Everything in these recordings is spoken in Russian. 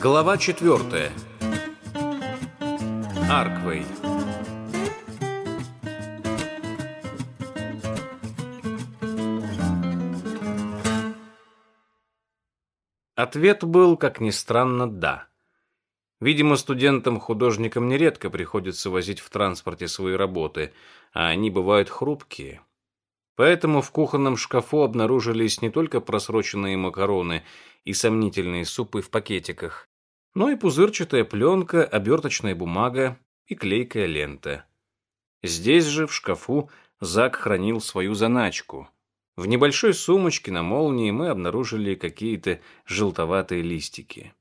Глава четвертая. Арквей. Ответ был, как ни странно, да. Видимо, студентам-художникам нередко приходится возить в транспорте свои работы, а они бывают хрупкие. Поэтому в кухонном шкафу обнаружились не только просроченные макароны и сомнительные супы в пакетиках, но и пузырчатая пленка, оберточная бумага и клейкая лента. Здесь же, в шкафу, Зак хранил свою заначку. В небольшой сумочке на молнии мы обнаружили какие-то желтоватые листики.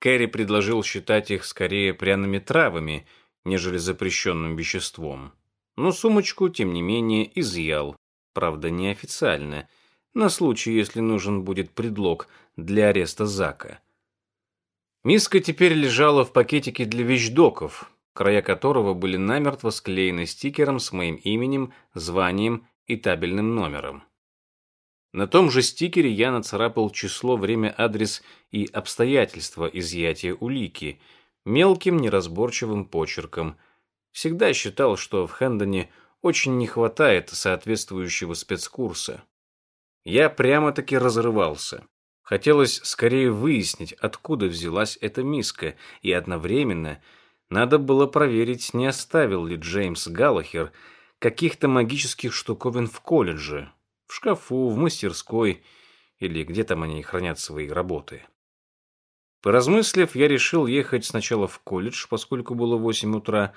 Кэрри предложил считать их скорее пряными травами, нежели запрещенным веществом. Но сумочку, тем не менее, изъял, правда, неофициально, на случай, если нужен будет предлог для ареста Зака. Миска теперь лежала в пакетике для вещдоков, края которого были намертво склеены стикером с моим именем, званием и табельным номером. На том же стикере я нацарапал число, время, адрес и обстоятельства изъятия улики мелким неразборчивым почерком. Всегда считал, что в Хэндоне очень не хватает соответствующего спецкурса. Я прямо-таки разрывался. Хотелось скорее выяснить, откуда взялась эта миска, и одновременно надо было проверить, не оставил ли Джеймс Галлахер каких-то магических штуковин в колледже, в шкафу, в мастерской или где там они хранят свои работы. Поразмыслив, я решил ехать сначала в колледж, поскольку было восемь утра,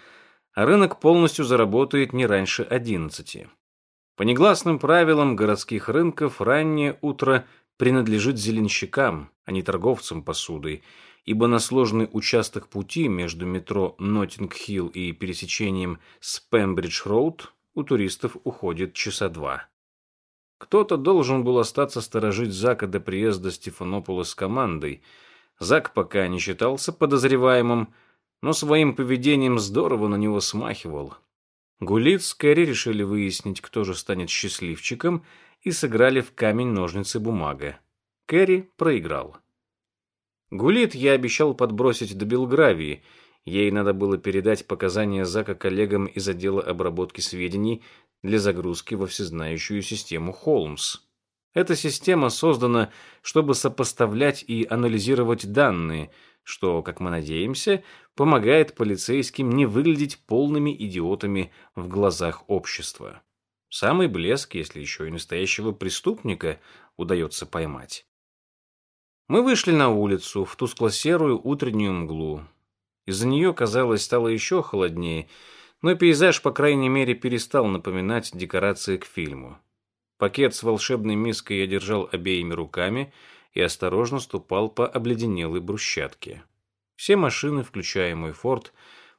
а рынок полностью заработает не раньше одиннадцати. По негласным правилам городских рынков раннее утро принадлежит зеленщикам, а не торговцам посудой, ибо на сложный участок пути между метро Ноттинг-Хилл и пересечением с Пембридж-Роуд у туристов уходит часа два. Кто-то должен был остаться сторожить Зака до приезда Стефанопола с командой. Зак пока не считался подозреваемым, но своим поведением здорово на него смахивал. Гулит с Кэрри решили выяснить, кто же станет счастливчиком, и сыграли в камень-ножницы-бумага. Кэрри проиграл. Гулит я обещал подбросить до Белгравии. Ей надо было передать показания Зака коллегам из отдела обработки сведений для загрузки во всезнающую систему Холмс. Эта система создана, чтобы сопоставлять и анализировать данные, что, как мы надеемся, помогает полицейским не выглядеть полными идиотами в глазах общества. Самый блеск, если еще и настоящего преступника удается поймать. Мы вышли на улицу в тускло-серую утреннюю мглу. Из-за нее, казалось, стало еще холоднее, но пейзаж, по крайней мере, перестал напоминать декорации к фильму. Пакет с волшебной миской я держал обеими руками и осторожно ступал по обледенелой брусчатке. Все машины, включая мой форт,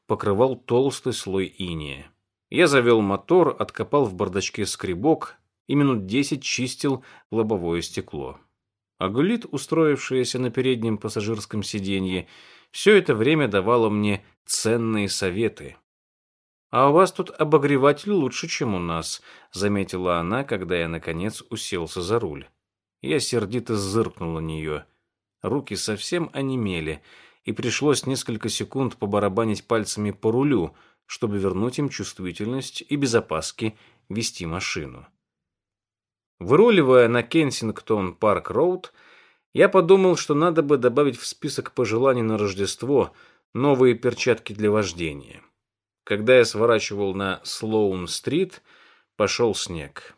покрывал толстый слой иния. Я завел мотор, откопал в бардачке скребок и минут десять чистил лобовое стекло. А Гулит, устроившаяся на переднем пассажирском сиденье, все это время давала мне ценные советы. «А у вас тут обогреватель лучше, чем у нас», — заметила она, когда я, наконец, уселся за руль. Я сердито зыркнул на нее. Руки совсем онемели, и пришлось несколько секунд побарабанить пальцами по рулю — чтобы вернуть им чувствительность и без опаски вести машину. Выруливая на Кенсингтон Парк Роуд, я подумал, что надо бы добавить в список пожеланий на Рождество новые перчатки для вождения. Когда я сворачивал на Слоун-стрит, пошел снег.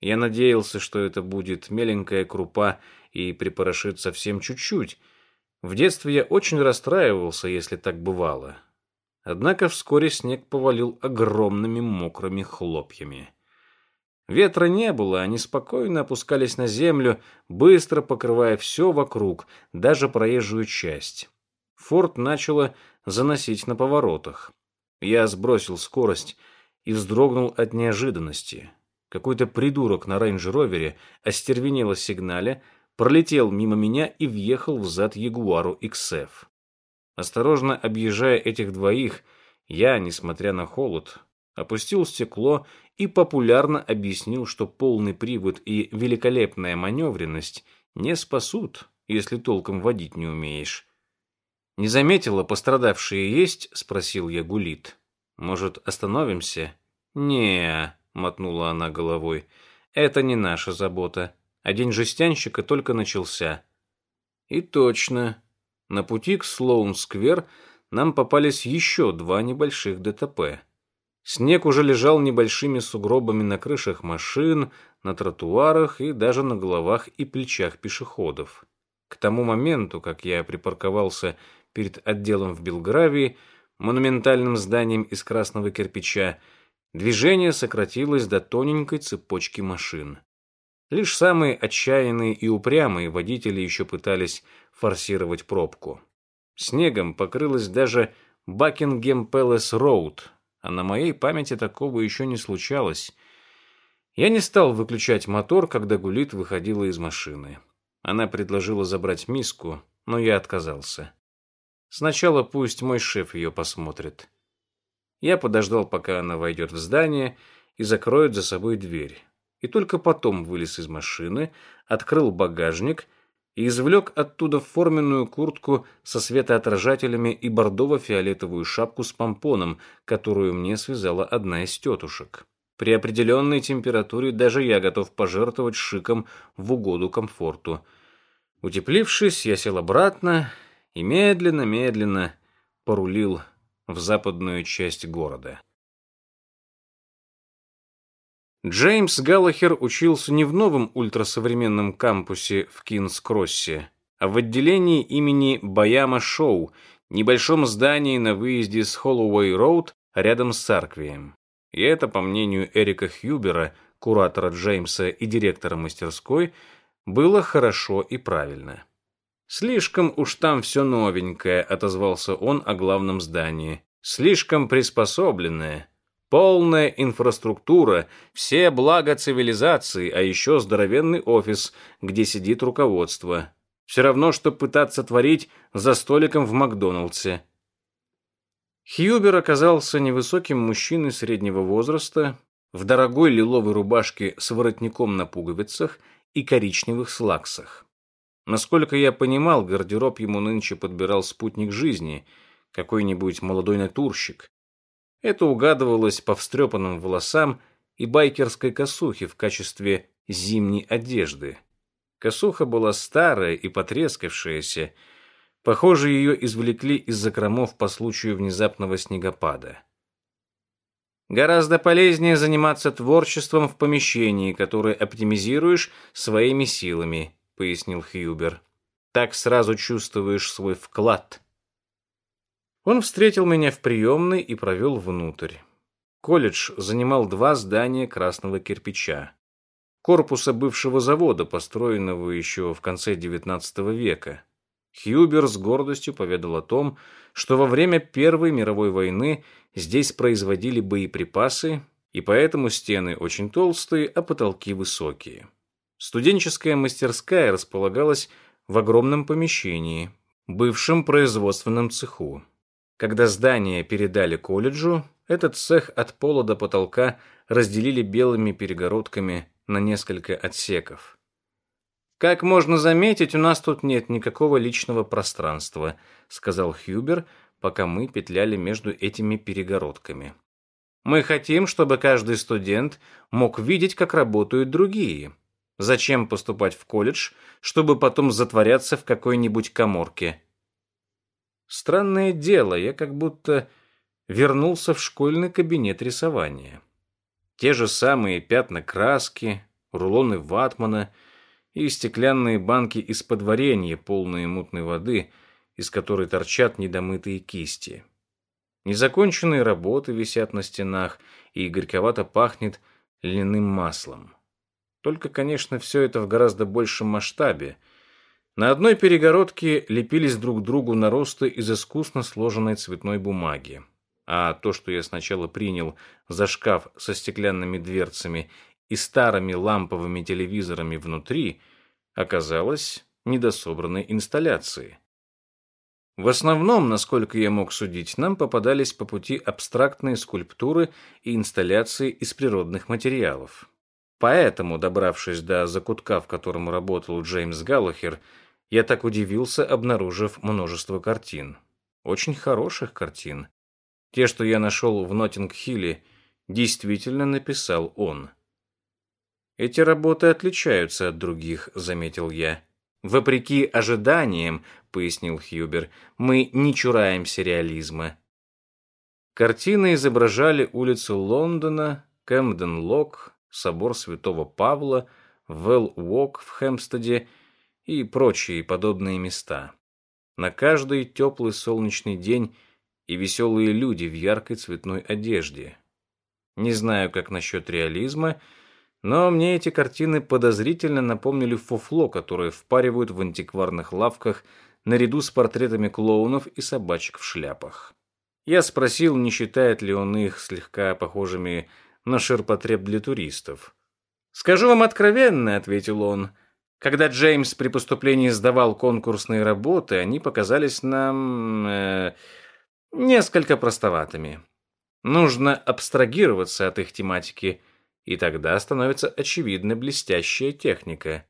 Я надеялся, что это будет меленькая крупа и припорошит совсем чуть-чуть. В детстве я очень расстраивался, если так бывало. Однако вскоре снег повалил огромными мокрыми хлопьями. Ветра не было, они спокойно опускались на землю, быстро покрывая все вокруг, даже проезжую часть. Форд начало заносить на поворотах. Я сбросил скорость и вздрогнул от неожиданности. Какой-то придурок на рейндж-ровере остервенело сигнале, пролетел мимо меня и въехал в зад Ягуару XF. Осторожно объезжая этих двоих, я, несмотря на холод, опустил стекло и популярно объяснил, что полный привод и великолепная маневренность не спасут, если толком водить не умеешь. «Не заметила, пострадавшие есть?» — спросил я Гулит. «Может, остановимся?» не мотнула она головой. «Это не наша забота. А день жестянщика только начался». И точно. На пути к Слоун-сквер нам попались еще два небольших ДТП. Снег уже лежал небольшими сугробами на крышах машин, на тротуарах и даже на головах и плечах пешеходов. К тому моменту, как я припарковался перед отделом в Белгравии, монументальным зданием из красного кирпича, движение сократилось до тоненькой цепочки машин. Лишь самые отчаянные и упрямые водители еще пытались форсировать пробку. Снегом покрылась даже Бакингем Пэлас Роуд, а на моей памяти такого еще не случалось. Я не стал выключать мотор, когда Гулит выходила из машины. Она предложила забрать миску, но я отказался. Сначала пусть мой шеф ее посмотрит. Я подождал, пока она войдет в здание и закроет за собой дверь. И только потом вылез из машины, открыл багажник и извлек оттуда форменную куртку со светоотражателями и бордово-фиолетовую шапку с помпоном, которую мне связала одна из тетушек. При определенной температуре даже я готов пожертвовать шиком в угоду комфорту. Утеплившись, я сел обратно и медленно-медленно порулил в западную часть города. Джеймс Галлахер учился не в новом ультрасовременном кампусе в Кинс-Кроссе, а в отделении имени Баяма Шоу, небольшом здании на выезде с Холлоуэй-Роуд рядом с Сарквием. И это, по мнению Эрика Хьюбера, куратора Джеймса и директора мастерской, было хорошо и правильно. «Слишком уж там все новенькое», — отозвался он о главном здании. «Слишком приспособленное». Полная инфраструктура, все блага цивилизации, а еще здоровенный офис, где сидит руководство. Все равно, что пытаться творить за столиком в Макдоналдсе. Хьюбер оказался невысоким мужчиной среднего возраста, в дорогой лиловой рубашке с воротником на пуговицах и коричневых слаксах. Насколько я понимал, гардероб ему нынче подбирал спутник жизни, какой-нибудь молодой натурщик, это угадывалось по встрепанным волосам и байкерской косухе в качестве зимней одежды. Косуха была старая и потрескавшаяся. Похоже, ее извлекли из закромов по случаю внезапного снегопада. Гораздо полезнее заниматься творчеством в помещении, которое оптимизируешь своими силами, пояснил Хьюбер. Так сразу чувствуешь свой вклад. Он встретил меня в приемной и провел внутрь. Колледж занимал два здания красного кирпича. Корпуса бывшего завода, построенного еще в конце XIX века. Хьюбер с гордостью поведал о том, что во время Первой мировой войны здесь производили боеприпасы, и поэтому стены очень толстые, а потолки высокие. Студенческая мастерская располагалась в огромном помещении, бывшем производственном цеху. Когда здание передали колледжу, этот цех от пола до потолка разделили белыми перегородками на несколько отсеков. «Как можно заметить, у нас тут нет никакого личного пространства», сказал Хьюбер, пока мы петляли между этими перегородками. «Мы хотим, чтобы каждый студент мог видеть, как работают другие. Зачем поступать в колледж, чтобы потом затворяться в какой-нибудь коморке?» Странное дело, я как будто вернулся в школьный кабинет рисования. Те же самые пятна краски, рулоны ватмана и стеклянные банки из-под варенья, полные мутной воды, из которой торчат недомытые кисти. Незаконченные работы висят на стенах, и горьковато пахнет льняным маслом. Только, конечно, все это в гораздо большем масштабе — на одной перегородке лепились друг другу наросты из искусно сложенной цветной бумаги. А то, что я сначала принял за шкаф со стеклянными дверцами и старыми ламповыми телевизорами внутри, оказалось недособранной инсталляцией. В основном, насколько я мог судить, нам попадались по пути абстрактные скульптуры и инсталляции из природных материалов. Поэтому, добравшись до закутка, в котором работал Джеймс Галлахер, я так удивился, обнаружив множество картин. Очень хороших картин. Те, что я нашел в Ноттинг-Хилле, действительно написал он. «Эти работы отличаются от других», — заметил я. «Вопреки ожиданиям», — пояснил Хьюбер, — «мы не чураемся реализма». Картины изображали улицу Лондона, Кэмден-Лок, собор Святого Павла, Велл-Уок в Хэмстеде и прочие подобные места. На каждый теплый солнечный день и веселые люди в яркой цветной одежде. Не знаю, как насчет реализма, но мне эти картины подозрительно напомнили фуфло, которое впаривают в антикварных лавках наряду с портретами клоунов и собачек в шляпах. Я спросил, не считает ли он их слегка похожими на ширпотреб для туристов. «Скажу вам откровенно», — ответил он, — «когда Джеймс при поступлении сдавал конкурсные работы, они показались нам э, несколько простоватыми. Нужно абстрагироваться от их тематики, и тогда становится очевидна блестящая техника.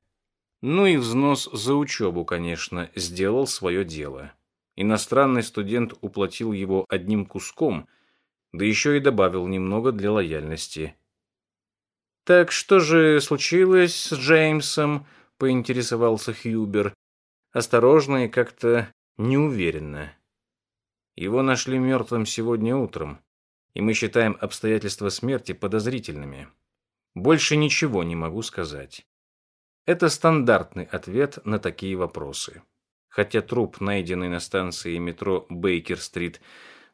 Ну и взнос за учебу, конечно, сделал свое дело. Иностранный студент уплатил его одним куском, да еще и добавил немного для лояльности. «Так что же случилось с Джеймсом?» — поинтересовался Хьюбер. Осторожно и как-то неуверенно. Его нашли мертвым сегодня утром, и мы считаем обстоятельства смерти подозрительными. Больше ничего не могу сказать. Это стандартный ответ на такие вопросы. Хотя труп, найденный на станции метро Бейкер-стрит,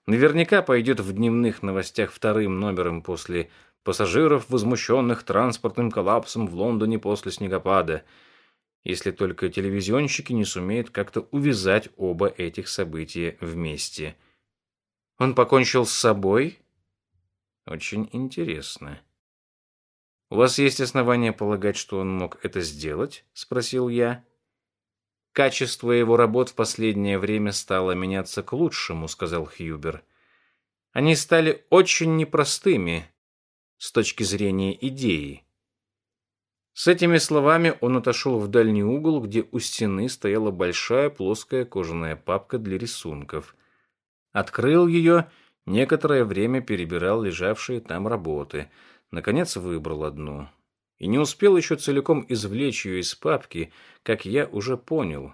наверняка пойдет в дневных новостях вторым номером после пассажиров, возмущенных транспортным коллапсом в Лондоне после снегопада, если только телевизионщики не сумеют как-то увязать оба этих события вместе. Он покончил с собой? Очень интересно. «У вас есть основания полагать, что он мог это сделать?» — спросил я. «Качество его работ в последнее время стало меняться к лучшему», — сказал Хьюбер. «Они стали очень непростыми с точки зрения идеи». С этими словами он отошел в дальний угол, где у стены стояла большая плоская кожаная папка для рисунков. Открыл ее, некоторое время перебирал лежавшие там работы — Наконец выбрал одну. И не успел еще целиком извлечь ее из папки, как я уже понял.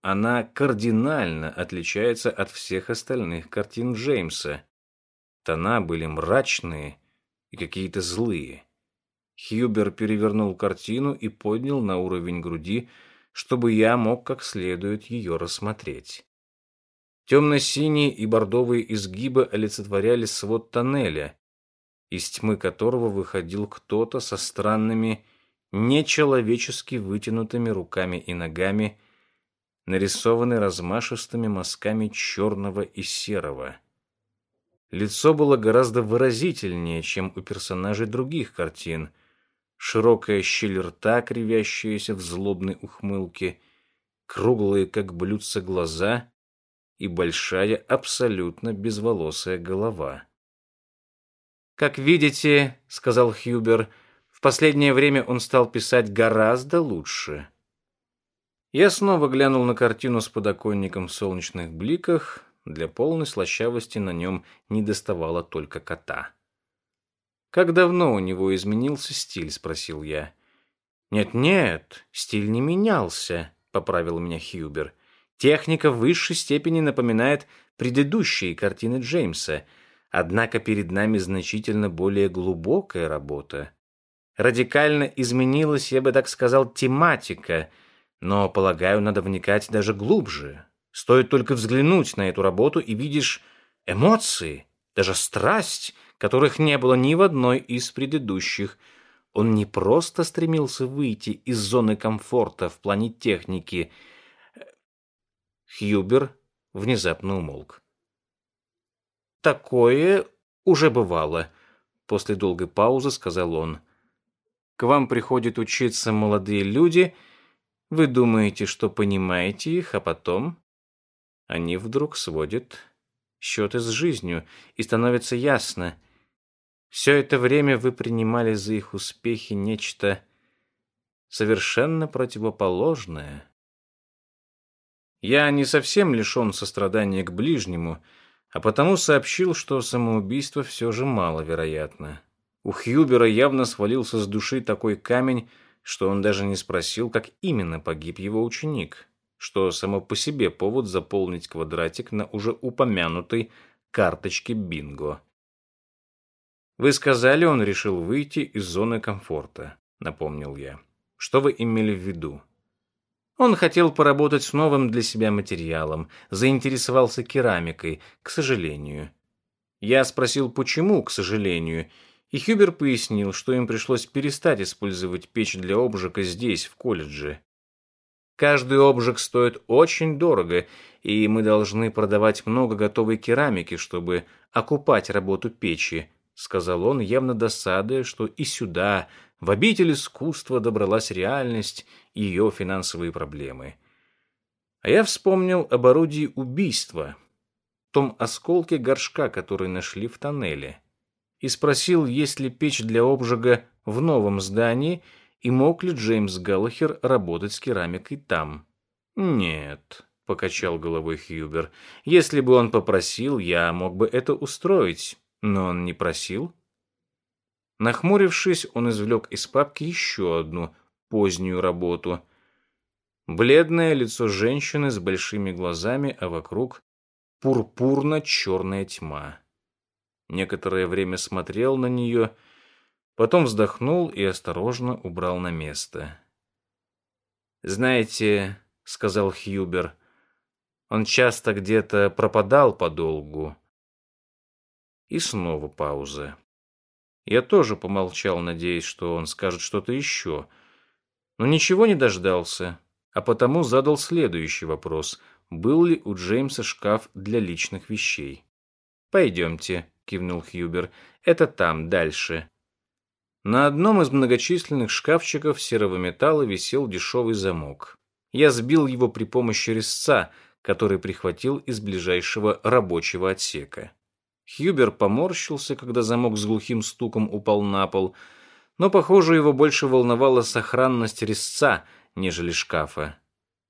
Она кардинально отличается от всех остальных картин Джеймса. Тона были мрачные и какие-то злые. Хьюбер перевернул картину и поднял на уровень груди, чтобы я мог как следует ее рассмотреть. Темно-синие и бордовые изгибы олицетворяли свод тоннеля, из тьмы которого выходил кто-то со странными, нечеловечески вытянутыми руками и ногами, нарисованный размашистыми мазками черного и серого. Лицо было гораздо выразительнее, чем у персонажей других картин. Широкая щель рта, кривящаяся в злобной ухмылке, круглые, как блюдца, глаза и большая, абсолютно безволосая голова. «Как видите, — сказал Хьюбер, — в последнее время он стал писать гораздо лучше». Я снова глянул на картину с подоконником в солнечных бликах. Для полной слащавости на нем не доставало только кота. «Как давно у него изменился стиль?» — спросил я. «Нет-нет, стиль не менялся», — поправил меня Хьюбер. «Техника в высшей степени напоминает предыдущие картины Джеймса — Однако перед нами значительно более глубокая работа. Радикально изменилась, я бы так сказал, тематика, но, полагаю, надо вникать даже глубже. Стоит только взглянуть на эту работу и видишь эмоции, даже страсть, которых не было ни в одной из предыдущих. Он не просто стремился выйти из зоны комфорта в плане техники. Хьюбер внезапно умолк. Такое уже бывало, после долгой паузы сказал он. К вам приходят учиться молодые люди, вы думаете, что понимаете их, а потом они вдруг сводят счеты с жизнью, и становится ясно, все это время вы принимали за их успехи нечто совершенно противоположное. Я не совсем лишен сострадания к ближнему, а потому сообщил, что самоубийство все же маловероятно. У Хьюбера явно свалился с души такой камень, что он даже не спросил, как именно погиб его ученик, что само по себе повод заполнить квадратик на уже упомянутой карточке бинго. «Вы сказали, он решил выйти из зоны комфорта», — напомнил я. «Что вы имели в виду?» Он хотел поработать с новым для себя материалом, заинтересовался керамикой, к сожалению. Я спросил, почему, к сожалению, и Хюбер пояснил, что им пришлось перестать использовать печь для обжига здесь, в колледже. Каждый обжиг стоит очень дорого, и мы должны продавать много готовой керамики, чтобы окупать работу печи, сказал он, явно досадуя, что и сюда, в обитель искусства, добралась реальность и ее финансовые проблемы. А я вспомнил об орудии убийства, том осколке горшка, который нашли в тоннеле и спросил, есть ли печь для обжига в новом здании и мог ли Джеймс Галлахер работать с керамикой там. «Нет», — покачал головой Хьюбер, — «если бы он попросил, я мог бы это устроить, но он не просил». Нахмурившись, он извлек из папки еще одну позднюю работу. Бледное лицо женщины с большими глазами, а вокруг пурпурно-черная тьма некоторое время смотрел на нее, потом вздохнул и осторожно убрал на место. «Знаете, — сказал Хьюбер, — он часто где-то пропадал подолгу». И снова пауза. Я тоже помолчал, надеясь, что он скажет что-то еще, но ничего не дождался, а потому задал следующий вопрос, был ли у Джеймса шкаф для личных вещей. «Пойдемте», кивнул Хьюбер. Это там, дальше. На одном из многочисленных шкафчиков серого металла висел дешевый замок. Я сбил его при помощи резца, который прихватил из ближайшего рабочего отсека. Хьюбер поморщился, когда замок с глухим стуком упал на пол, но, похоже, его больше волновала сохранность резца, нежели шкафа.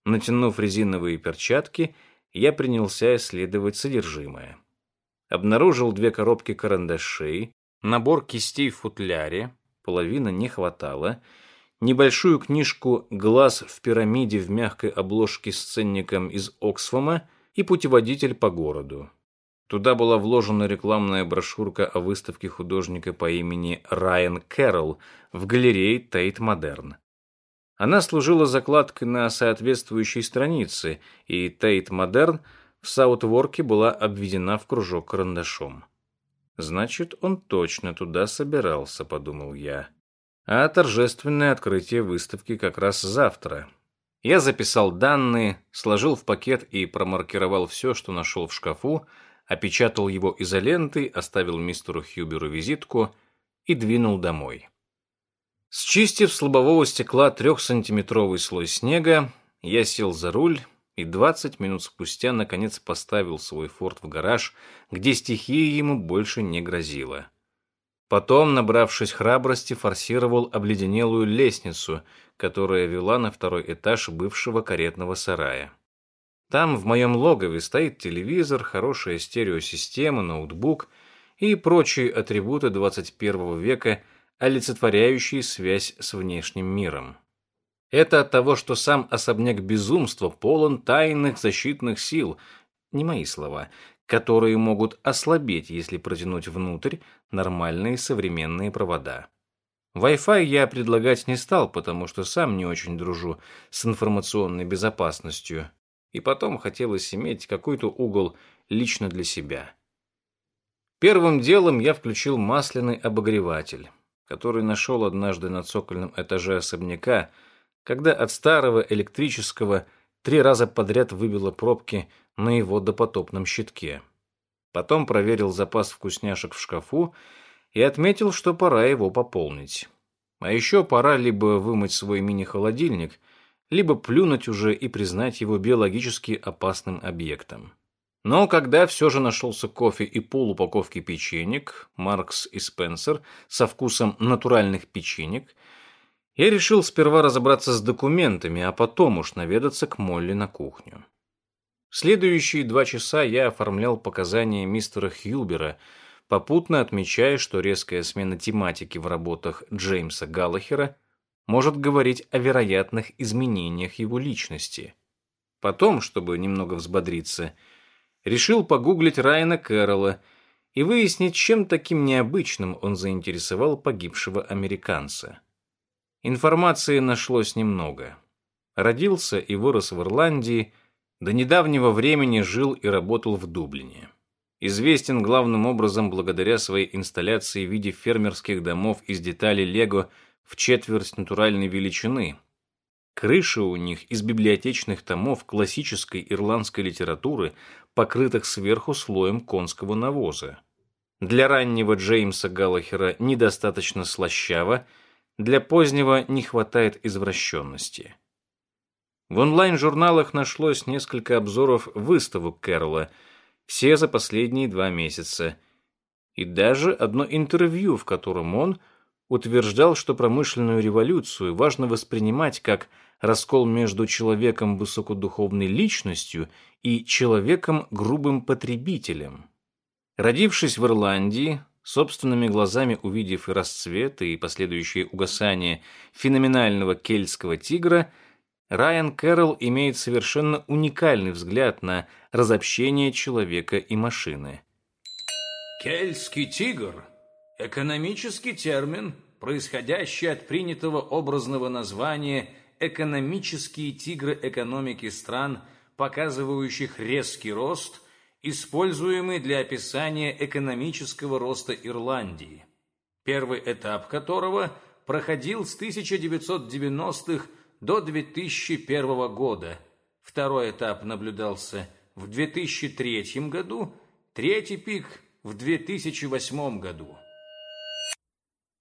Натянув резиновые перчатки, я принялся исследовать содержимое обнаружил две коробки карандашей, набор кистей в футляре, половины не хватало, небольшую книжку «Глаз в пирамиде» в мягкой обложке с ценником из Оксфома и путеводитель по городу. Туда была вложена рекламная брошюрка о выставке художника по имени Райан Кэрролл в галерее Тейт Модерн. Она служила закладкой на соответствующей странице, и Тейт Модерн – в Саутворке была обведена в кружок карандашом. «Значит, он точно туда собирался», — подумал я. А торжественное открытие выставки как раз завтра. Я записал данные, сложил в пакет и промаркировал все, что нашел в шкафу, опечатал его изолентой, оставил мистеру Хьюберу визитку и двинул домой. Счистив с лобового стекла трехсантиметровый слой снега, я сел за руль и двадцать минут спустя наконец поставил свой форт в гараж, где стихия ему больше не грозила. Потом, набравшись храбрости, форсировал обледенелую лестницу, которая вела на второй этаж бывшего каретного сарая. Там, в моем логове, стоит телевизор, хорошая стереосистема, ноутбук и прочие атрибуты 21 века, олицетворяющие связь с внешним миром. Это от того, что сам особняк безумства полон тайных защитных сил, не мои слова, которые могут ослабеть, если протянуть внутрь нормальные современные провода. Wi-Fi я предлагать не стал, потому что сам не очень дружу с информационной безопасностью, и потом хотелось иметь какой-то угол лично для себя. Первым делом я включил масляный обогреватель, который нашел однажды на цокольном этаже особняка, когда от старого электрического три раза подряд выбило пробки на его допотопном щитке. Потом проверил запас вкусняшек в шкафу и отметил, что пора его пополнить. А еще пора либо вымыть свой мини-холодильник, либо плюнуть уже и признать его биологически опасным объектом. Но когда все же нашелся кофе и полупаковки печенек, Маркс и Спенсер, со вкусом натуральных печенек, я решил сперва разобраться с документами, а потом уж наведаться к Молли на кухню. Следующие два часа я оформлял показания мистера Хьюбера, попутно отмечая, что резкая смена тематики в работах Джеймса Галлахера может говорить о вероятных изменениях его личности. Потом, чтобы немного взбодриться, решил погуглить Райана Кэрролла и выяснить, чем таким необычным он заинтересовал погибшего американца. Информации нашлось немного. Родился и вырос в Ирландии, до недавнего времени жил и работал в Дублине. Известен главным образом благодаря своей инсталляции в виде фермерских домов из деталей лего в четверть натуральной величины – Крыши у них из библиотечных томов классической ирландской литературы, покрытых сверху слоем конского навоза. Для раннего Джеймса Галлахера недостаточно слащаво, для позднего не хватает извращенности. В онлайн-журналах нашлось несколько обзоров выставок Кэрролла, все за последние два месяца, и даже одно интервью, в котором он утверждал, что промышленную революцию важно воспринимать как раскол между человеком высокодуховной личностью и человеком грубым потребителем. Родившись в Ирландии, собственными глазами увидев и расцвет, и последующее угасание феноменального кельтского тигра, Райан Кэрролл имеет совершенно уникальный взгляд на разобщение человека и машины. Кельтский тигр Экономический термин, происходящий от принятого образного названия «экономические тигры экономики стран, показывающих резкий рост», используемый для описания экономического роста Ирландии, первый этап которого проходил с 1990-х до 2001 года. Второй этап наблюдался в 2003 году, третий пик в 2008 году.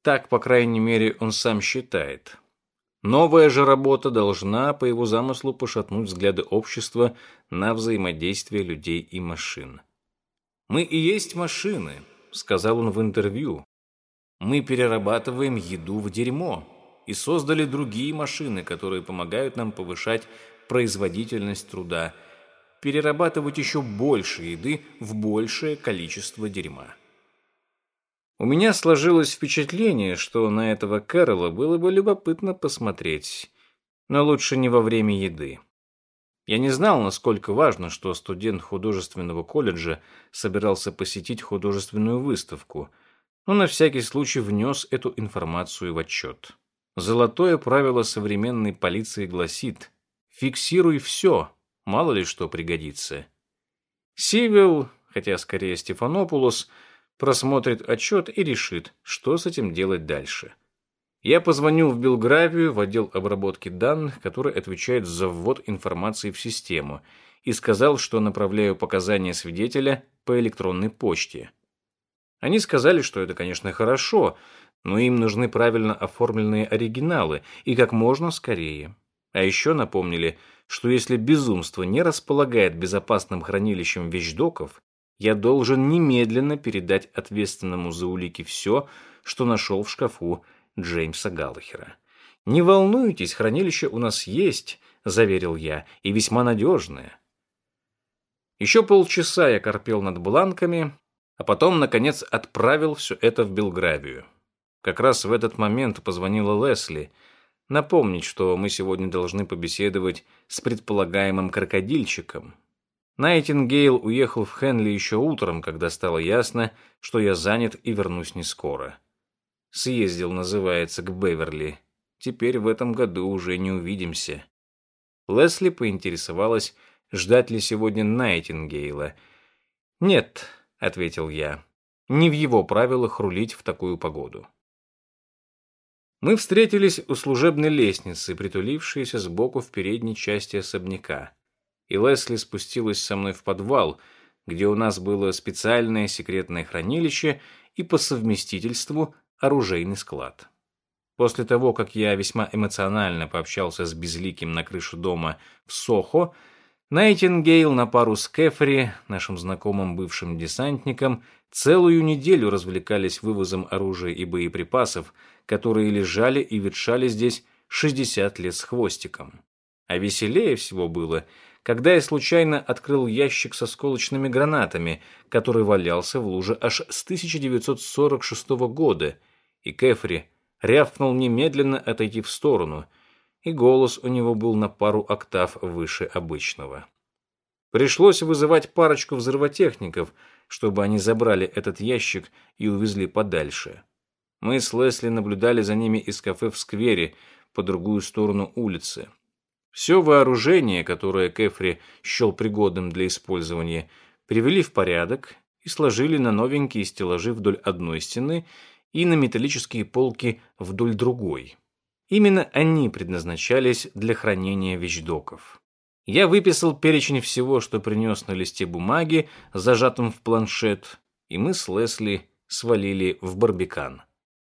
Так, по крайней мере, он сам считает. Новая же работа должна, по его замыслу, пошатнуть взгляды общества на взаимодействие людей и машин. «Мы и есть машины», — сказал он в интервью. «Мы перерабатываем еду в дерьмо и создали другие машины, которые помогают нам повышать производительность труда, перерабатывать еще больше еды в большее количество дерьма». У меня сложилось впечатление, что на этого Кэрола было бы любопытно посмотреть, но лучше не во время еды. Я не знал, насколько важно, что студент художественного колледжа собирался посетить художественную выставку, но на всякий случай внес эту информацию в отчет. Золотое правило современной полиции гласит «фиксируй все, мало ли что пригодится». Сивил, хотя скорее Стефанопулос – просмотрит отчет и решит, что с этим делать дальше. Я позвонил в Белгравию, в отдел обработки данных, который отвечает за ввод информации в систему, и сказал, что направляю показания свидетеля по электронной почте. Они сказали, что это, конечно, хорошо, но им нужны правильно оформленные оригиналы и как можно скорее. А еще напомнили, что если безумство не располагает безопасным хранилищем вещдоков, я должен немедленно передать ответственному за улики все, что нашел в шкафу Джеймса Галлахера. «Не волнуйтесь, хранилище у нас есть», — заверил я, — «и весьма надежное». Еще полчаса я корпел над бланками, а потом, наконец, отправил все это в Белгравию. Как раз в этот момент позвонила Лесли, напомнить, что мы сегодня должны побеседовать с предполагаемым крокодильчиком, Найтингейл уехал в Хенли еще утром, когда стало ясно, что я занят и вернусь не скоро. Съездил, называется, к Беверли. Теперь в этом году уже не увидимся. Лесли поинтересовалась, ждать ли сегодня Найтингейла. «Нет», — ответил я, — «не в его правилах рулить в такую погоду». Мы встретились у служебной лестницы, притулившейся сбоку в передней части особняка и Лесли спустилась со мной в подвал, где у нас было специальное секретное хранилище и по совместительству оружейный склад. После того, как я весьма эмоционально пообщался с безликим на крыше дома в Сохо, Найтингейл на пару с Кефри, нашим знакомым бывшим десантником, целую неделю развлекались вывозом оружия и боеприпасов, которые лежали и ветшали здесь 60 лет с хвостиком. А веселее всего было, когда я случайно открыл ящик со сколочными гранатами, который валялся в луже аж с 1946 года, и Кефри рявкнул немедленно отойти в сторону, и голос у него был на пару октав выше обычного. Пришлось вызывать парочку взрывотехников, чтобы они забрали этот ящик и увезли подальше. Мы с Лесли наблюдали за ними из кафе в сквере по другую сторону улицы. Все вооружение, которое Кефри счел пригодным для использования, привели в порядок и сложили на новенькие стеллажи вдоль одной стены и на металлические полки вдоль другой. Именно они предназначались для хранения вещдоков. Я выписал перечень всего, что принес на листе бумаги, зажатом в планшет, и мы с Лесли свалили в Барбикан.